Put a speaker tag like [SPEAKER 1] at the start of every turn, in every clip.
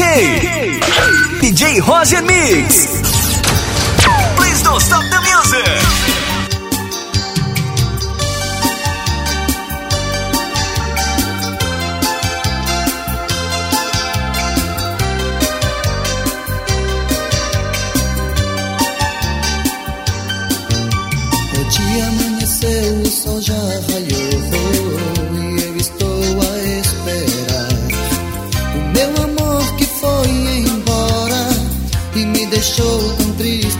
[SPEAKER 1] UK. DJ Roger Mix. Please don't stop the music.
[SPEAKER 2] deixou tão triste.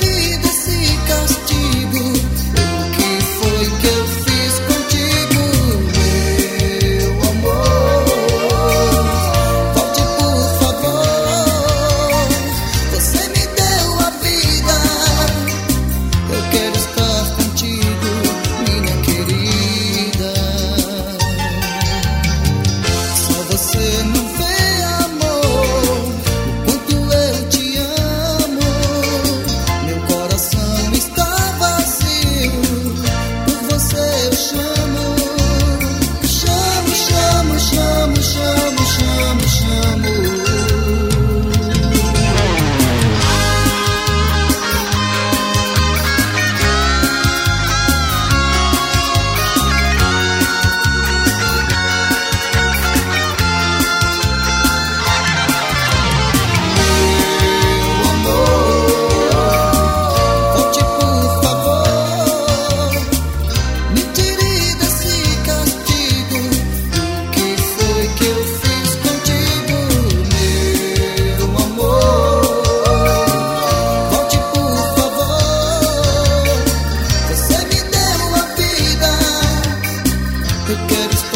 [SPEAKER 2] could get